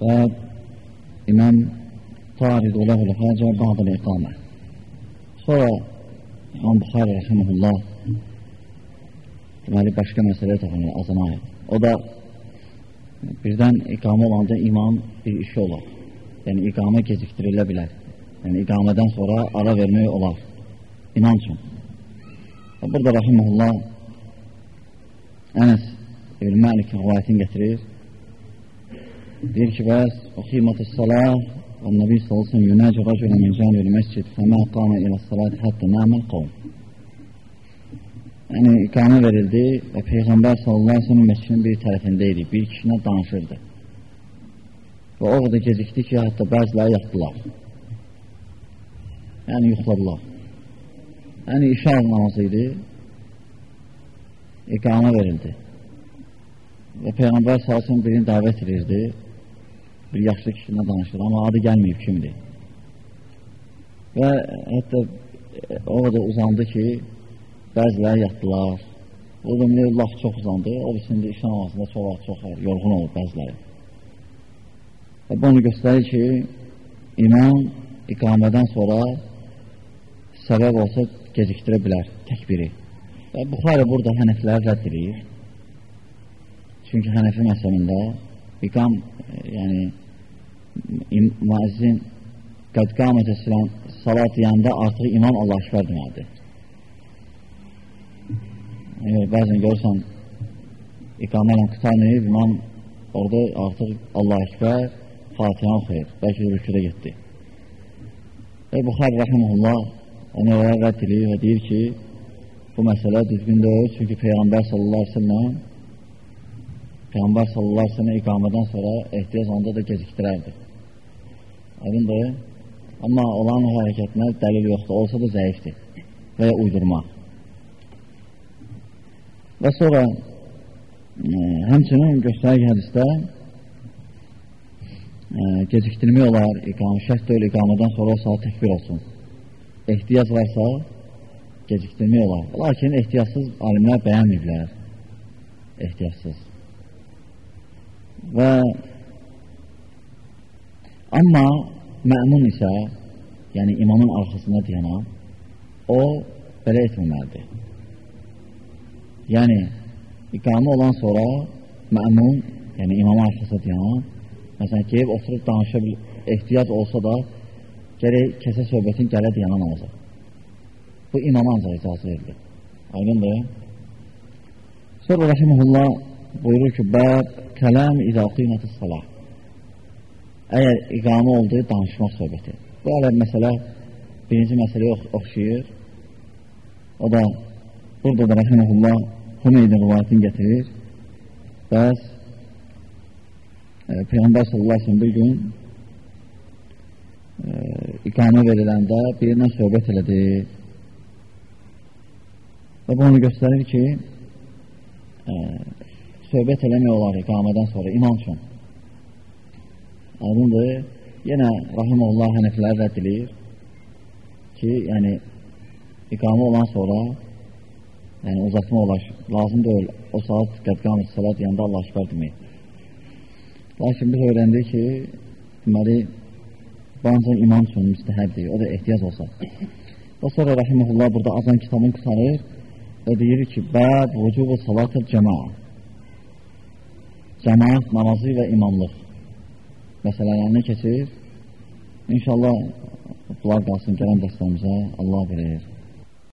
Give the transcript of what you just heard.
باب İmam تعرض له الحاجة بعد الإقامة Sonra İmam Buxari Rəhimullah deməli başqa məsələyə toxunur azına aid. O da birdən iqamə olanda imam bir işi olar. Yəni iqamə gecikdirilə bilər. Yəni iqamədən sonra ara vermək olar. İman üçün. Burada Rəhimullah Ənəs İbn Məlik rivayətini gətirir. Deyir ki, bəs Qiymətü salah və Nəbi sallallahu yunəcə rəculə min cəmil məscid fəmə qamə ilə salat hətta nəməl qovm. Yəni, iqamə verildi və Peyğəmbər sallallahu aleyhi ve sellem məscidin bir tərəfində idi, bir kişinə danışırdı. Və o qədər gecikdi ki, hətta bəziləri yatdılar. Yəni, yuxladılar. Yəni, işar namazı idi, iqamə verildi. Və Peyğəmbər sallallahu aleyhi birini davət edirdi, bir yaşlı kişilə danışır, amma adı gəlməyib kimdir. Və hətta e, o qədər uzandı ki, bəziləri yatdılar. O da laf çox uzandı, o birisində iş namazında çox vaxt çox yorğun olur bəziləri. Və bunu göstərir ki, imam iqamədən sonra səbəb olsa gecikdirə bilər təkbiri. Və Buxarə burada hənəfləri rədd edir. Çünki hənəfi məsələndə iqam, e, yəni müəzzin qəd qamətə salat deyəndə artıq imam Allah şükər deməkdir. Yəni, bəzən görürsən, iqamə ilə qutarmayıb, imam orada artıq Allah şükər Fatihə oxuyur, bəlkə rüküdə getdi. Və Buxar Rəhimullah onu oraya rədd edir və deyir ki, bu məsələ düzgün deyil, çünki Peyğəmbər sallallahu aleyhi ve sellem Peyğəmbər sallallahu aleyhi ve sellem iqamədən sonra ehtiyac onda da gecikdirərdi. Aydındır. Amma olan hərəkətinə dəlil yoxdur, olsa da zəifdir və ya uydurma. Və sonra e, həmçinin göstərik hədisdə e, gecikdirmək olar, iqam, şərt deyil, iqamadan sonra o saat təkbir olsun. Ehtiyac varsa gecikdirmək olar. Lakin ehtiyatsız alimlər bəyənməyiblər. Ehtiyatsız. Və amma məmun isə, yəni imamın arxasında dayanan, o belə etməməlidir. Yəni, iqamı olan sonra məmun, yəni imamın arxasında dayanan, məsələn, geyib oturub danışa bilir, ehtiyac olsa da, gərək kəsə söhbətin gələ dayana namazı. Bu imama ancaq icazı verilir. Aydındır. Sonra Rəhimullah buyurur ki, bəb kələm idə qiymətü salah. Əgər iqamə oldu, danışmaq söhbəti. Bu ələ məsələ birinci məsələyə ox oxşayır. O da burada da Rəhəməhullah Hümeydin rivayətini gətirir. Bəs e, Peyğəmbər sallallahu aleyhi ve bir gün e, iqamə veriləndə birindən söhbət elədi. Və bu onu göstərir ki, e, söhbət eləmək olar iqamədən sonra iman üçün. Aydındır. Yenə Rahimullah hənəflər rədd edir ki, yəni iqamə olan sonra yəni uzatma olar, lazım deyil. O saat qədqamı salat yanında Allah şükür demək. Lakin biz öyrəndik ki, deməli, bancaq imam üçün müstəhəbdir, o da ehtiyac olsa. Və sonra Rahimullah burada azan kitabını qısarır və deyir ki, bəb vücubu salatı cəmaa. Cəmaat namazı və imamlıq məsələlərini keçir. İnşallah bunlar qalsın gələn dəstəmizə Allah bilir.